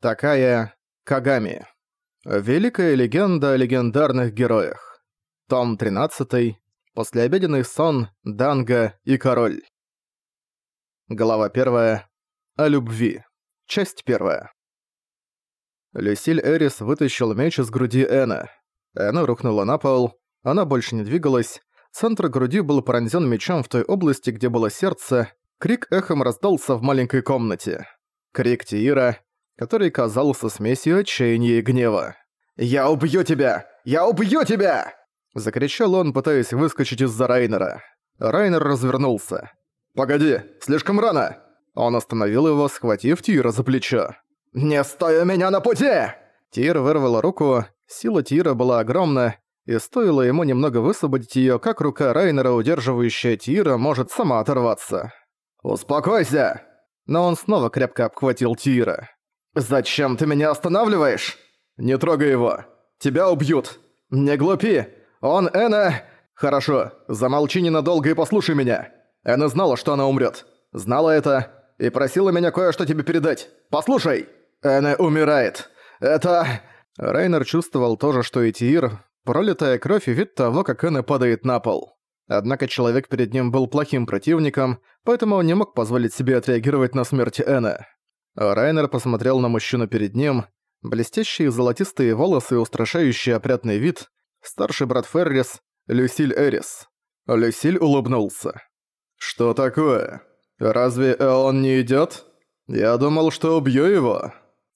Такая Кагами. Великая легенда о легендарных героях. Том 13. Послеобеденный сон, Данга и король. Глава 1. О любви. Часть 1. Люсиль Эрис вытащил меч из груди Эна. Эна рухнула на пол, она больше не двигалась, центр груди был пронзен мечом в той области, где было сердце, крик эхом раздался в маленькой комнате. Крик Тиира, который казался смесью отчаяния и гнева. «Я убью тебя! Я убью тебя!» Закричал он, пытаясь выскочить из-за Райнера. Райнер развернулся. «Погоди, слишком рано!» Он остановил его, схватив Тира за плечо. «Не стой у меня на пути!» Тир вырвала руку, сила Тира была огромна, и стоило ему немного высвободить её, как рука Райнера, удерживающая Тира, может сама оторваться. «Успокойся!» Но он снова крепко обхватил Тира. «Зачем ты меня останавливаешь?» «Не трогай его. Тебя убьют. Не глупи. Он Эна...» «Хорошо, замолчи ненадолго и послушай меня. Эна знала, что она умрет. Знала это и просила меня кое-что тебе передать. Послушай! Эна умирает. Это...» Рейнер чувствовал то же, что и Тиир, пролитая кровь и вид того, как Эна падает на пол. Однако человек перед ним был плохим противником, поэтому он не мог позволить себе отреагировать на смерть Эна. Райнер посмотрел на мужчину перед ним, блестящие золотистые волосы и устрашающий опрятный вид, старший брат Феррис, Люсиль Эрис. Люсиль улыбнулся. «Что такое? Разве он не идёт? Я думал, что убью его».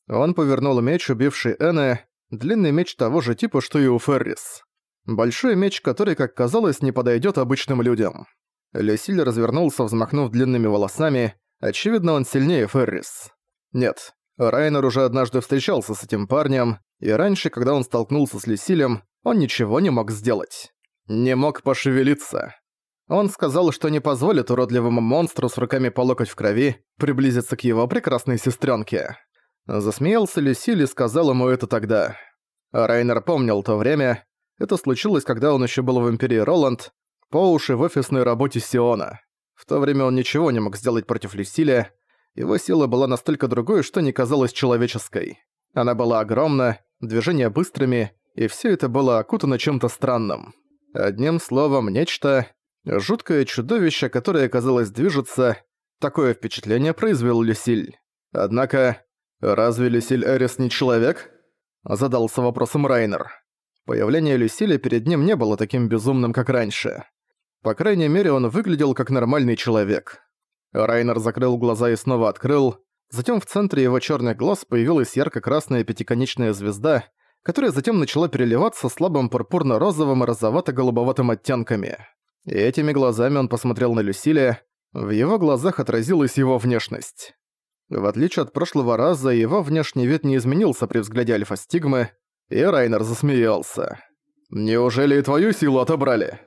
Он повернул меч, убивший Эна, длинный меч того же типа, что и у Феррис. Большой меч, который, как казалось, не подойдёт обычным людям. Люсиль развернулся, взмахнув длинными волосами, очевидно, он сильнее Феррис. Нет, Райнер уже однажды встречался с этим парнем, и раньше, когда он столкнулся с Люсилем, он ничего не мог сделать. Не мог пошевелиться. Он сказал, что не позволит уродливому монстру с руками по локоть в крови приблизиться к его прекрасной сестренке. Засмеялся Люсиль и сказал ему это тогда. Райнер помнил то время. Это случилось, когда он еще был в Империи Роланд, по уши в офисной работе Сиона. В то время он ничего не мог сделать против Люсиля, его сила была настолько другой, что не казалась человеческой. Она была огромна, движения быстрыми, и все это было окутано чем-то странным. Одним словом, нечто... Жуткое чудовище, которое, казалось, движется... Такое впечатление произвел Люсиль. Однако... «Разве Люсиль Эрис не человек?» Задался вопросом Райнер. Появление Люсиля перед ним не было таким безумным, как раньше. По крайней мере, он выглядел как нормальный человек. Райнер закрыл глаза и снова открыл. Затем в центре его черных глаз появилась ярко-красная пятиконечная звезда, которая затем начала переливаться слабым пурпурно-розовым и розовато-голубоватым оттенками. И этими глазами он посмотрел на Люсилия, в его глазах отразилась его внешность. В отличие от прошлого раза, его внешний вид не изменился при взгляде Альфа-Стигмы, и Райнер засмеялся. «Неужели и твою силу отобрали?»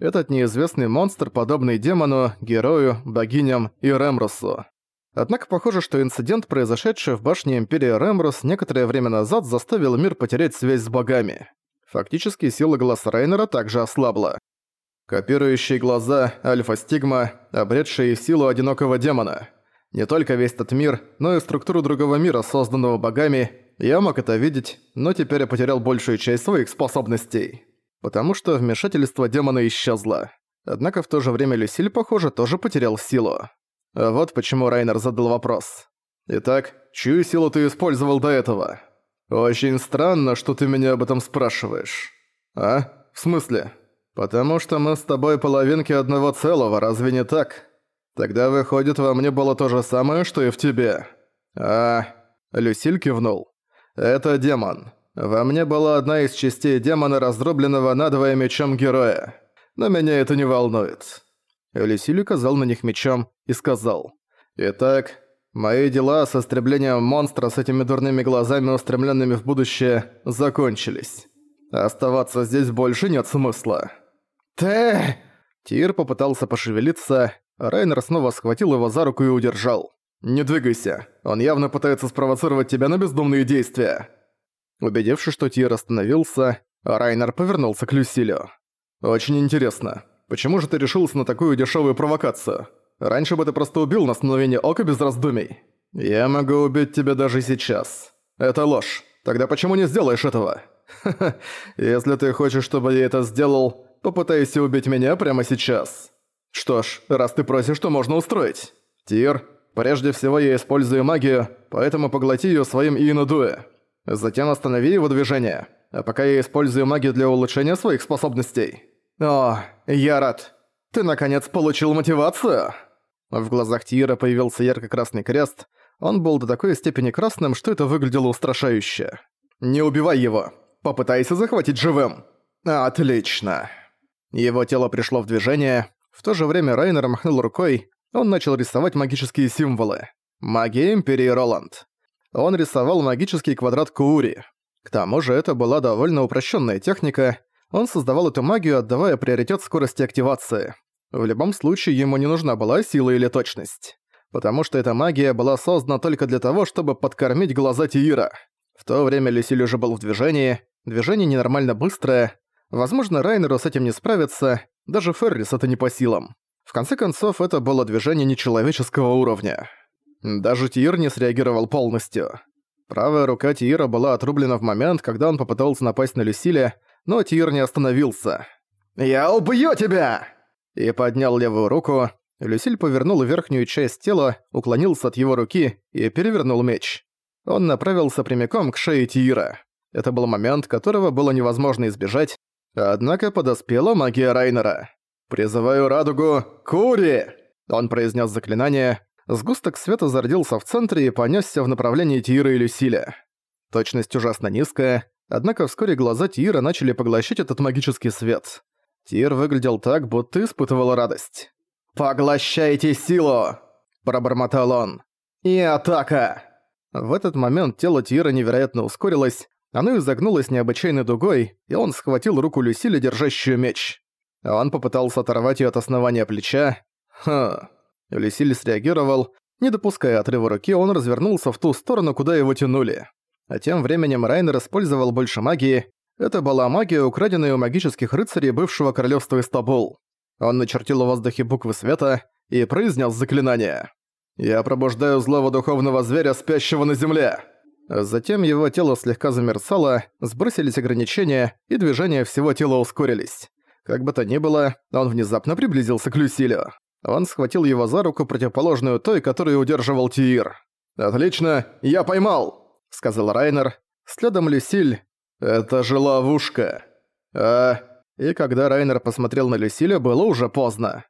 Этот неизвестный монстр, подобный демону, герою, богиням и Ремрусу. Однако похоже, что инцидент, произошедший в башне Империи Ремрус некоторое время назад, заставил мир потерять связь с богами. Фактически сила глаз Рейнера также ослабла. Копирующие глаза, альфа-стигма, обретшие силу одинокого демона. Не только весь этот мир, но и структуру другого мира, созданного богами, я мог это видеть, но теперь я потерял большую часть своих способностей потому что вмешательство демона исчезло. Однако в то же время Люсиль, похоже, тоже потерял силу. А вот почему Райнер задал вопрос. «Итак, чью силу ты использовал до этого?» «Очень странно, что ты меня об этом спрашиваешь». «А? В смысле?» «Потому что мы с тобой половинки одного целого, разве не так? Тогда, выходит, во мне было то же самое, что и в тебе». «А...» Люсиль кивнул. «Это демон. Во мне была одна из частей демона, раздробленного надвое мечом героя. Но меня это не волнует. Элисиль указал на них мечом и сказал. «Итак, мои дела с истреблением монстра с этими дурными глазами, устремленными в будущее, закончились. Оставаться здесь больше нет смысла». «Ты...» Тир попытался пошевелиться, а Райнер снова схватил его за руку и удержал. «Не двигайся, он явно пытается спровоцировать тебя на бездумные действия». Убедившись, что Тир остановился, Райнер повернулся к Люсилю. «Очень интересно, почему же ты решился на такую дешевую провокацию? Раньше бы ты просто убил на мгновение ока без раздумий. Я могу убить тебя даже сейчас. Это ложь. Тогда почему не сделаешь этого? Ха-ха, если ты хочешь, чтобы я это сделал, попытайся убить меня прямо сейчас. Что ж, раз ты просишь, то можно устроить. Тир, прежде всего я использую магию, поэтому поглоти её своим Иинудуэ. Затем останови его движение, а пока я использую магию для улучшения своих способностей. О, я рад. Ты наконец получил мотивацию? В глазах Тира появился ярко-красный крест. Он был до такой степени красным, что это выглядело устрашающе. «Не убивай его! Попытайся захватить живым!» «Отлично!» Его тело пришло в движение. В то же время Райнер махнул рукой. Он начал рисовать магические символы. Магия Империи Роланд. Он рисовал магический квадрат Куури. К тому же это была довольно упрощенная техника. Он создавал эту магию, отдавая приоритет скорости активации. В любом случае ему не нужна была сила или точность. Потому что эта магия была создана только для того, чтобы подкормить глаза Тиира. В то время Люсиль уже был в движении, движение ненормально быстрое. Возможно, Райнеру с этим не справиться, даже Феррис это не по силам. В конце концов, это было движение нечеловеческого уровня. Даже Тиир не среагировал полностью. Правая рука Тиира была отрублена в момент, когда он попытался напасть на Люсиля, но Тиир не остановился. «Я убью тебя!» И поднял левую руку. Люсиль повернул верхнюю часть тела, уклонился от его руки и перевернул меч. Он направился прямиком к шее Тиира. Это был момент, которого было невозможно избежать, однако подоспела магия Райнера. «Призываю радугу Кури!» Он произнес заклинание, Сгусток света зародился в центре и понесся в направлении Тиира и Люсиля. Точность ужасно низкая, однако вскоре глаза Тиира начали поглощать этот магический свет. Тир выглядел так, будто испытывал радость. «Поглощайте силу!» – пробормотал он. «И атака!» В этот момент тело Тира невероятно ускорилось, оно изогнулось необычайной дугой, и он схватил руку Люсиля, держащую меч. Он попытался оторвать её от основания плеча. Хм, Люсиль среагировал. Не допуская отрыва руки, он развернулся в ту сторону, куда его тянули. А тем временем Райнер использовал больше магии. Это была магия, украденная у магических рыцарей бывшего королевства Истабул. Он начертил в воздухе буквы света и произнес заклинание. «Я пробуждаю злого духовного зверя, спящего на земле!» Затем его тело слегка замерцало, сбросились ограничения, и движения всего тела ускорились. Как бы то ни было, он внезапно приблизился к Люсилю. Он схватил его за руку, противоположную той, которую удерживал Тиир. «Отлично, я поймал!» — сказал Райнер. Следом Люсиль. «Это же ловушка!» «А...» И когда Райнер посмотрел на Люсиля, было уже поздно.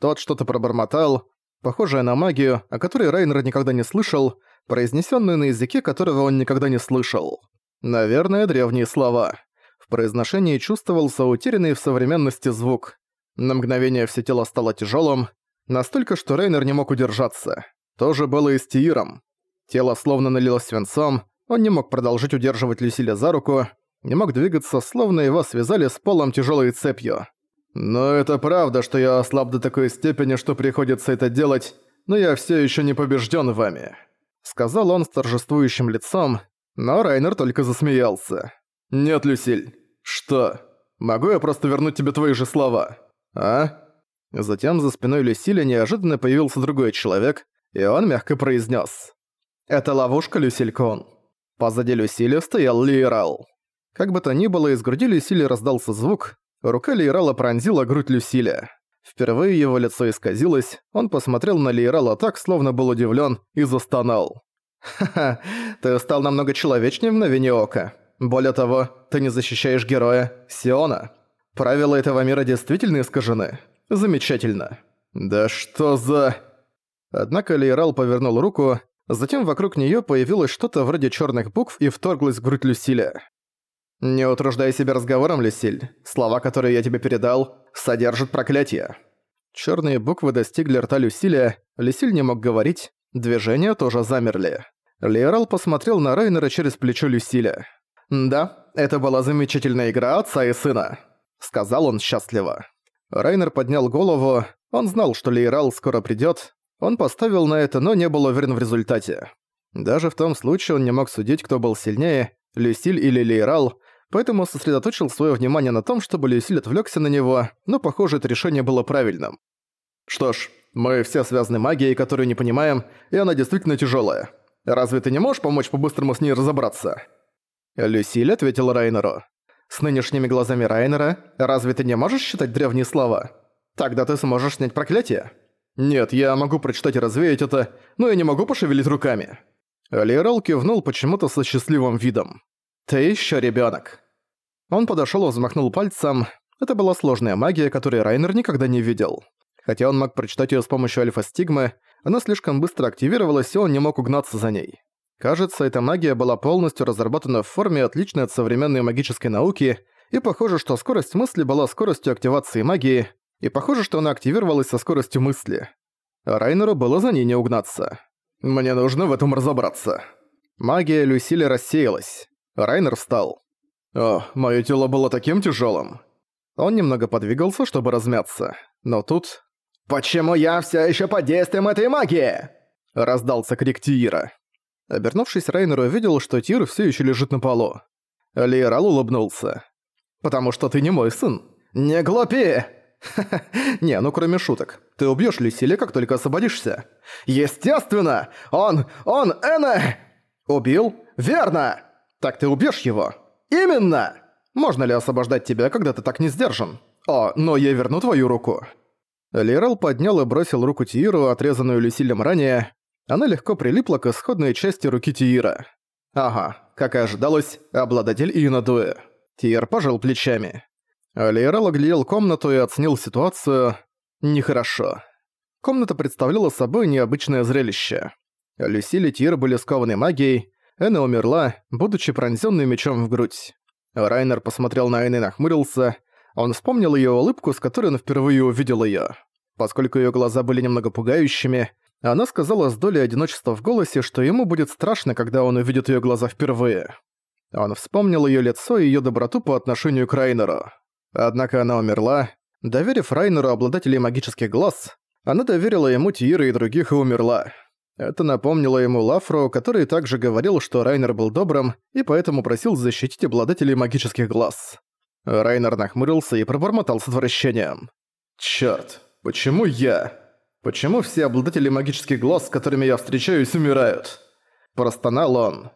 Тот что-то пробормотал, похожее на магию, о которой Райнер никогда не слышал, произнесенную на языке, которого он никогда не слышал. Наверное, древние слова. В произношении чувствовался утерянный в современности звук. На мгновение все тело стало тяжелым, Настолько, что Рейнер не мог удержаться. То же было и с Тииром. Тело словно налилось свинцом, он не мог продолжить удерживать Люсиля за руку, не мог двигаться, словно его связали с полом тяжелой цепью. «Но это правда, что я ослаб до такой степени, что приходится это делать, но я все еще не побежден вами», — сказал он с торжествующим лицом, но Райнер только засмеялся. «Нет, Люсиль. Что? Могу я просто вернуть тебе твои же слова? А?» Затем за спиной Люсиля неожиданно появился другой человек, и он мягко произнес: «Это ловушка, Люсилькон». Позади Люсиля стоял Лиерал. Как бы то ни было, из груди Люсили раздался звук, рука Лиерала пронзила грудь Люсиля. Впервые его лицо исказилось, он посмотрел на Лиерала так, словно был удивлен, и застонал. «Ха-ха, ты стал намного человечнее в мгновение ока. Более того, ты не защищаешь героя, Сиона. Правила этого мира действительно искажены. Замечательно. Да что за... Однако Лейрал повернул руку, затем вокруг неё появилось что-то вроде чёрных букв и вторглось в грудь Люсиля. «Не утруждай себя разговором, Люсиль. Слова, которые я тебе передал, содержат проклятие». Чёрные буквы достигли рта Люсиля, Люсиль не мог говорить, движения тоже замерли. Лейрал посмотрел на Райнера через плечо Люсиля. «Да, это была замечательная игра отца и сына», — сказал он счастливо. Райнер поднял голову, он знал, что Лейрал скоро придёт. Он поставил на это, но не был уверен в результате. Даже в том случае он не мог судить, кто был сильнее, Люсиль или Лейрал, поэтому сосредоточил своё внимание на том, чтобы Люсиль отвлёкся на него, но, похоже, это решение было правильным. «Что ж, мы все связаны магией, которую не понимаем, и она действительно тяжёлая. Разве ты не можешь помочь по-быстрому с ней разобраться?» Люсиль ответил Райнеру. «С нынешними глазами Райнера, разве ты не можешь считать древние слова? Тогда ты сможешь снять проклятие». «Нет, я могу прочитать и развеять это, но я не могу пошевелить руками». Лиерал кивнул почему-то со счастливым видом. «Ты ещё ребёнок». Он подошёл и взмахнул пальцем. Это была сложная магия, которую Райнер никогда не видел. Хотя он мог прочитать её с помощью альфа-стигмы, она слишком быстро активировалась, и он не мог угнаться за ней. Кажется, эта магия была полностью разработана в форме, отличной от современной магической науки, и похоже, что скорость мысли была скоростью активации магии, и похоже, что она активировалась со скоростью мысли. Райнеру было за ней не угнаться. «Мне нужно в этом разобраться». Магия Люсили рассеялась. Райнер встал. «О, моё тело было таким тяжёлым». Он немного подвигался, чтобы размяться. Но тут... «Почему я всё ещё под действием этой магии?» Раздался крик Тиира. Обернувшись, Райнер увидел, что Тир всё ещё лежит на полу. Лиерал улыбнулся. «Потому что ты не мой сын». «Не глупи!» Не, ну кроме шуток. Ты убьёшь Люсиле, как только освободишься. Естественно! Он... он... Эна... Убил? Верно! Так ты убьёшь его. Именно! Можно ли освобождать тебя, когда ты так не сдержан? О, но я верну твою руку. Лирал поднял и бросил руку Тииру, отрезанную Люсилем ранее. Она легко прилипла к исходной части руки Тиира. Ага, как и ожидалось, обладатель Инадуэ. Тиир пожал плечами. Лейрал оглядел комнату и оценил ситуацию. Нехорошо. Комната представляла собой необычное зрелище. Люсиль и Тир были скованы магией, Эна умерла, будучи пронзённой мечом в грудь. Райнер посмотрел на Энн и нахмурился. Он вспомнил её улыбку, с которой он впервые увидел её. Поскольку её глаза были немного пугающими, она сказала с долей одиночества в голосе, что ему будет страшно, когда он увидит её глаза впервые. Он вспомнил её лицо и её доброту по отношению к Райнеру. Однако она умерла. Доверив Райнеру обладателей магических глаз, она доверила ему Тиира и других и умерла. Это напомнило ему Лафро, который также говорил, что Райнер был добрым и поэтому просил защитить обладателей магических глаз. Райнер нахмурился и пробормотал с отвращением. «Чёрт, почему я? Почему все обладатели магических глаз, с которыми я встречаюсь, умирают?» Простонал он.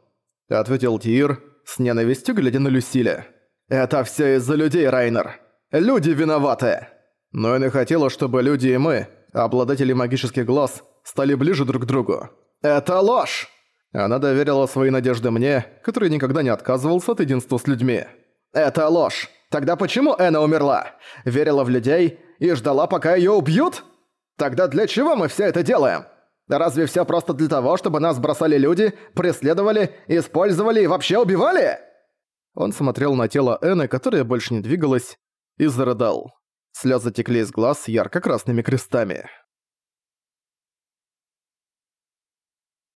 Ответил Тир, с ненавистью глядя на Люсиля. «Это все из-за людей, Райнер. Люди виноваты!» Но не хотела, чтобы люди и мы, обладатели магических глаз, стали ближе друг к другу. «Это ложь!» Она доверила свои надежды мне, который никогда не отказывался от единства с людьми. «Это ложь! Тогда почему Эна умерла? Верила в людей и ждала, пока её убьют? Тогда для чего мы все это делаем? Разве все просто для того, чтобы нас бросали люди, преследовали, использовали и вообще убивали?» Он смотрел на тело Эны, которое больше не двигалось, и зарыдал. Слёзы текли из глаз ярко-красными крестами.